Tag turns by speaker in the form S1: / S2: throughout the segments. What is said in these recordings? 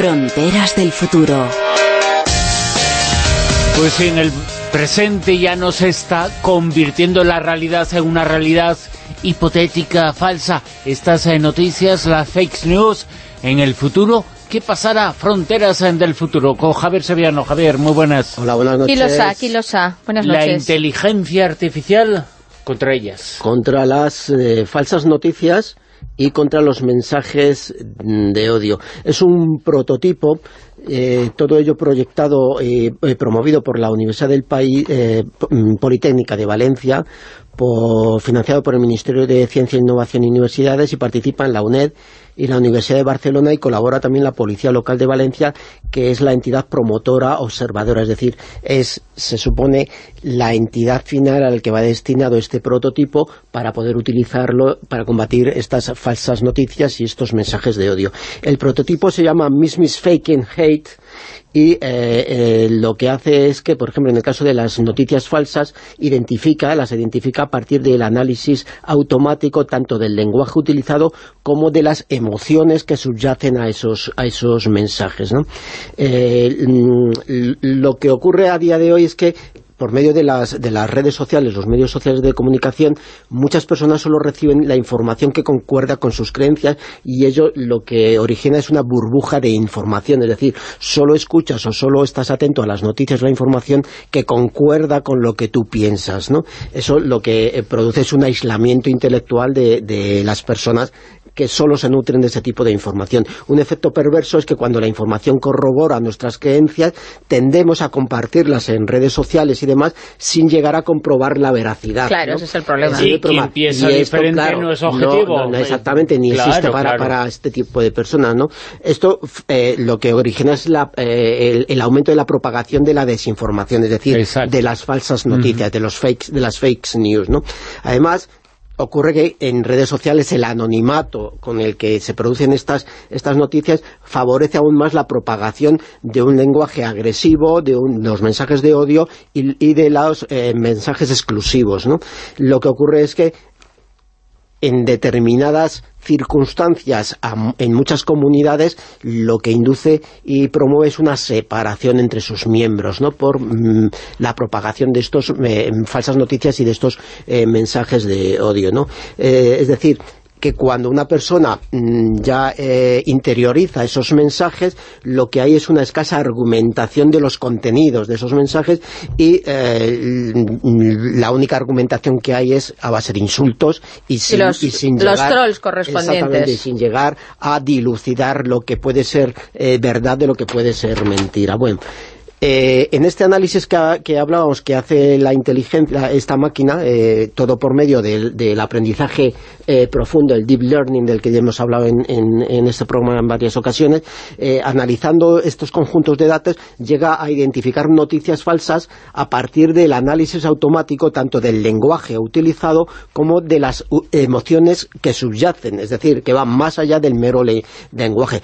S1: Fronteras del futuro.
S2: Pues en el presente ya no se está convirtiendo la realidad en una realidad hipotética, falsa. Estas eh, noticias, las fake news, en el futuro, ¿qué pasará? Fronteras del futuro, con Javier Sevillano. Javier, muy buenas.
S3: Hola, buenas noches.
S4: Kilosa, Kilosa, buenas noches.
S2: La inteligencia artificial contra ellas.
S3: Contra las eh, falsas noticias y contra los mensajes de odio. Es un prototipo eh, todo ello proyectado y eh, eh, promovido por la Universidad del País mm, Politécnica de Valencia, financiado por el Ministerio de Ciencia, Innovación y Universidades y participa en la UNED y la Universidad de Barcelona y colabora también la Policía Local de Valencia, que es la entidad promotora observadora, es decir, es se supone la entidad final al que va destinado este prototipo para poder utilizarlo para combatir estas falsas noticias y estos mensajes de odio. El prototipo se llama Miss Miss Fake and Hate y eh, eh, lo que hace es que, por ejemplo, en el caso de las noticias falsas, identifica, las identifica a partir del análisis automático tanto del lenguaje utilizado como de las emociones que subyacen a esos, a esos mensajes. Eh, mm, lo que ocurre a día de hoy es que por medio de las, de las redes sociales, los medios sociales de comunicación, muchas personas solo reciben la información que concuerda con sus creencias y ello lo que origina es una burbuja de información, es decir, solo escuchas o solo estás atento a las noticias, la información que concuerda con lo que tú piensas, ¿no? Eso lo que eh, produce es un aislamiento intelectual de, de las personas que solo se nutren de ese tipo de información. Un efecto perverso es que cuando la información corrobora nuestras creencias, tendemos a compartirlas en redes sociales y demás sin llegar a comprobar la veracidad.
S4: Claro, ese es el problema.
S2: Sí, quien piensa diferente no es objetivo.
S3: No, exactamente, ni existe para, este tipo de personas, ¿no? Esto eh, lo que origina es eh, el, aumento de la propagación de la desinformación, es decir, de las falsas noticias, de los fakes, de las fake news, ¿no? Además, ocurre que en redes sociales el anonimato con el que se producen estas, estas noticias favorece aún más la propagación de un lenguaje agresivo, de, los mensajes de odio y, de los eh, mensajes exclusivos. ¿no? Lo que ocurre es que en determinadas circunstancias en muchas comunidades lo que induce y promueve es una separación entre sus miembros ¿no? por mm, la propagación de estos eh, falsas noticias y de estos eh, mensajes de odio. ¿no? Eh, es decir, que cuando una persona mm, ya eh, interioriza esos mensajes, lo que hay es una escasa argumentación de los contenidos de esos mensajes y eh, la única argumentación que hay es a base de insultos y sin,
S4: los,
S3: llegar,
S4: trolls correspondientes.
S3: sin llegar a dilucidar lo que puede ser eh, verdad de lo que puede ser mentira. Bueno, eh, en este análisis que, hablábamos que hace la inteligencia, esta máquina, eh, todo por medio del, aprendizaje eh, profundo, el deep learning del que ya hemos hablado en, este programa en varias ocasiones, analizando estos conjuntos de datos, llega a identificar noticias falsas a partir del análisis automático tanto del lenguaje utilizado como de las emociones que subyacen, es decir, que van más allá del mero lenguaje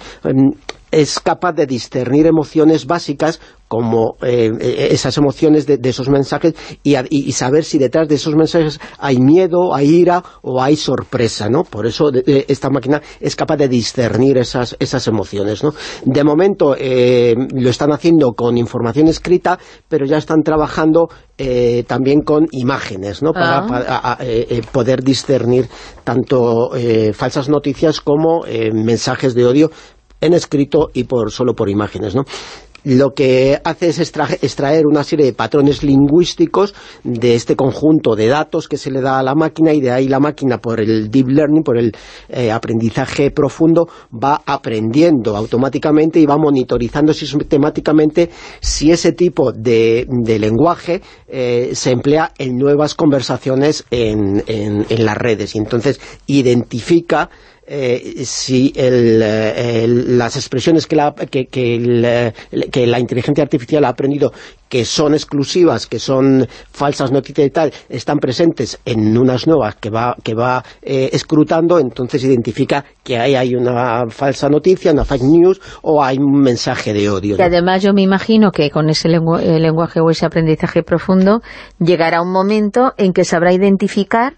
S3: es capaz de discernir emociones básicas como eh, eh, esas emociones de, esos mensajes y, saber si detrás de esos mensajes hay miedo, hay ira o hay sorpresa, ¿no? Por eso esta máquina es capaz de discernir esas, esas emociones, ¿no? De momento eh, lo están haciendo con información escrita, pero ya están trabajando también con imágenes, ¿no? Para, ah. poder discernir tanto falsas noticias como mensajes de odio en escrito y por solo por imágenes, ¿no? Lo que hace es extraer una serie de patrones lingüísticos de este conjunto de datos que se le da a la máquina y de ahí la máquina por el deep learning, por el eh, aprendizaje profundo, va aprendiendo automáticamente y va monitorizando sistemáticamente si ese tipo de, lenguaje eh, se emplea en nuevas conversaciones en, en las redes y entonces identifica eh, si eh, las expresiones que la, que, que, la inteligencia artificial ha aprendido que son exclusivas, que son falsas noticias y tal, están presentes en unas nuevas que va, que va eh, escrutando, entonces identifica que ahí hay una falsa noticia, una fake news, o hay un mensaje de odio.
S4: Y además yo me imagino que con ese lenguaje o ese aprendizaje profundo llegará un momento en que sabrá identificar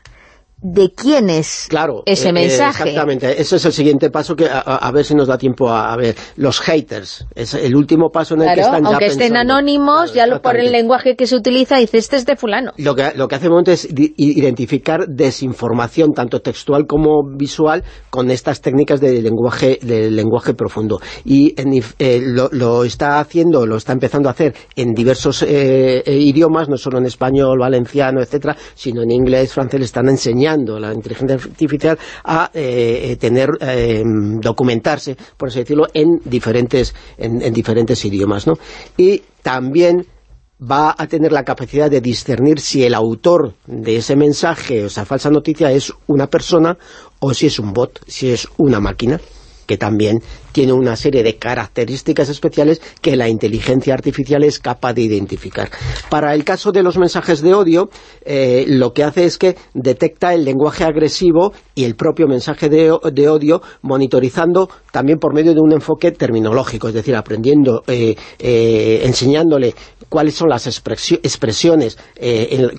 S4: de quién es
S3: claro,
S4: ese
S3: eh,
S4: mensaje.
S3: exactamente, ese es el siguiente paso que a, ver si nos da tiempo a, ver. Los haters, es el último paso en el que están
S4: aunque estén anónimos, ya por el lenguaje que se utiliza dice este es de fulano.
S3: Lo que, lo que hace el momento es identificar desinformación, tanto textual como visual, con estas técnicas de lenguaje, de lenguaje profundo. Y eh, lo, está haciendo, lo está empezando a hacer en diversos eh, idiomas, no solo en español, valenciano, etcétera, sino en inglés, francés, le están enseñando la inteligencia artificial a eh, tener, eh, documentarse, por así decirlo, en diferentes, en, diferentes idiomas. ¿no? Y también va a tener la capacidad de discernir si el autor de ese mensaje o esa falsa noticia es una persona o si es un bot, si es una máquina que también tiene una serie de características especiales que la inteligencia artificial es capaz de identificar. Para el caso de los mensajes de odio, eh, lo que hace es que detecta el lenguaje agresivo y el propio mensaje de, odio, monitorizando también por medio de un enfoque terminológico, es decir, aprendiendo, eh, eh, enseñándole cuáles son las expresiones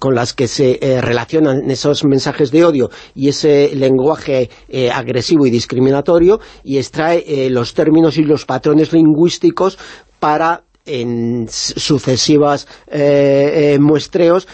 S3: con las que se relacionan esos mensajes de odio y ese lenguaje agresivo y discriminatorio y extrae los términos y los patrones lingüísticos para en sucesivas eh, eh, muestreos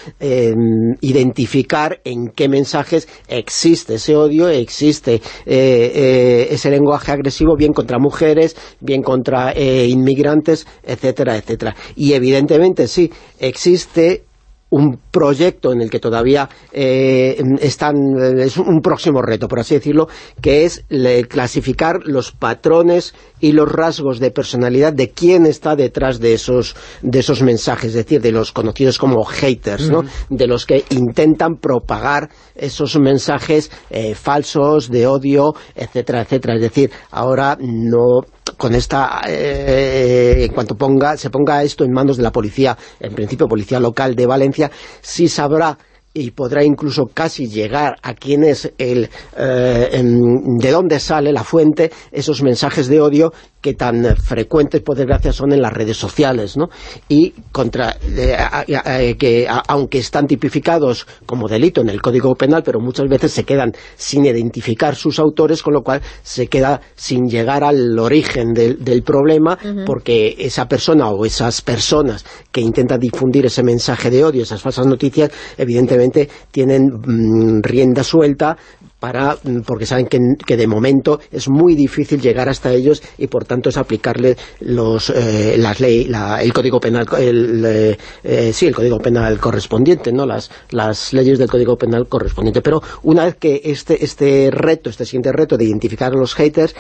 S3: identificar en qué mensajes existe ese odio, existe ese lenguaje agresivo bien contra mujeres, bien contra inmigrantes, etcétera, etcétera. Y evidentemente sí, existe un proyecto en el que todavía eh, están, es un próximo reto, por así decirlo, que es clasificar los patrones y los rasgos de personalidad de quién está detrás de esos, de esos mensajes, es decir, de los conocidos como haters, ¿no? de los que intentan propagar esos mensajes eh, falsos, de odio, etcétera, etcétera. Es decir, ahora no con esta, eh, en cuanto ponga, se ponga esto en manos de la policía, en principio policía local de Valencia, sí sabrá y podrá incluso casi llegar a quién es el, eh, de dónde sale la fuente, esos mensajes de odio que tan frecuentes, por desgracia, son en las redes sociales, ¿no? Y contra eh, eh, que aunque están tipificados como delito en el Código Penal, pero muchas veces se quedan sin identificar sus autores, con lo cual se queda sin llegar al origen del, problema, porque esa persona o esas personas que intentan difundir ese mensaje de odio, esas falsas noticias, evidentemente tienen mm, rienda suelta para mm, porque saben que, de momento es muy difícil llegar hasta ellos y por tanto es aplicarle los eh, las ley, el código penal el, eh, eh, sí, el código penal correspondiente, ¿no? Las, las leyes del código penal correspondiente. Pero una vez que este, este reto, este siguiente reto de identificar a los haters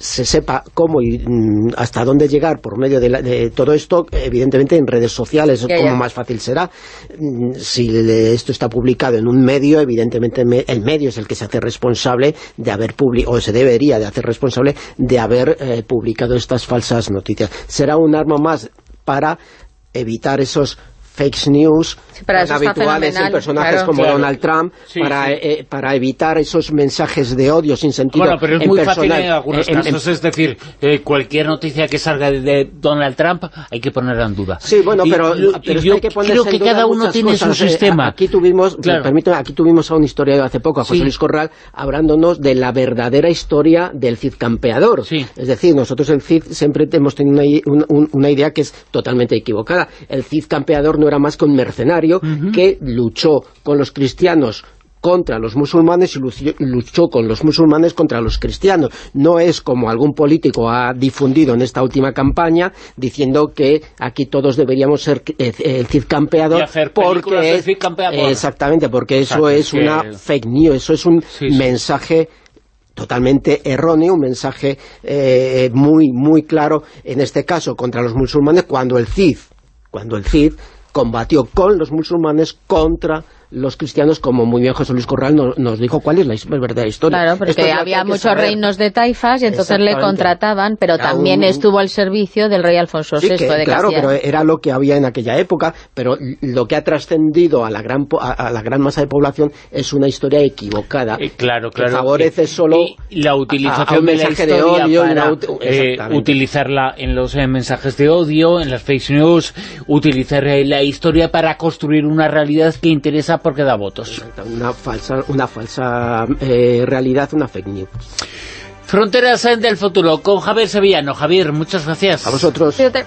S3: se sepa cómo y mm, hasta dónde llegar por medio de, todo esto, evidentemente en redes sociales es como más fácil será. Mm, si esto está publicado en un medio, evidentemente el medio es el que se hace responsable de haber publicado, o se debería de hacer responsable de haber eh, publicado estas falsas noticias. Será un arma más para evitar esos fake news tan habituales en personajes como Donald Trump para, eh, para evitar esos mensajes de odio sin sentido
S2: Bueno, pero es muy fácil en algunos casos, es decir, eh, cualquier noticia que salga de Donald Trump hay que ponerla en duda.
S3: Sí, bueno, pero, yo hay que creo
S2: que cada uno tiene su eh, sistema.
S3: Aquí tuvimos, permíteme, aquí tuvimos a un historiador hace poco, a José Luis Corral, hablándonos de la verdadera historia del Cid campeador. Es decir, nosotros el Cid siempre hemos tenido una, una idea que es totalmente equivocada. El Cid campeador no era más que un mercenario que luchó con los cristianos contra los musulmanes y luchó con los musulmanes contra los cristianos. No es como algún político ha difundido en esta última campaña diciendo que aquí todos deberíamos ser eh, el Cid campeador porque exactamente porque eso es una fake news, eso es un mensaje totalmente erróneo, un mensaje eh, muy muy claro en este caso contra los musulmanes cuando el Cid cuando el Cid combatió con los musulmanes contra los cristianos, como muy bien José Luis Corral nos, dijo cuál es la verdadera historia.
S4: Claro, porque había muchos reinos de taifas y entonces le contrataban, pero también estuvo al servicio del rey Alfonso VI de
S3: Claro, pero era lo que había en aquella época, pero lo que ha trascendido a la gran a, la gran masa de población es una historia equivocada.
S2: Eh, claro, claro.
S3: Que favorece solo
S2: la utilización de la historia de odio para eh, utilizarla en los eh, mensajes de odio, en las fake news, utilizar la historia para construir una realidad que interesa porque da votos.
S3: Una falsa, una falsa eh, realidad, una fake news.
S2: Fronteras del futuro con Javier Sevillano. Javier, muchas gracias.
S3: A vosotros.
S4: Fíjate.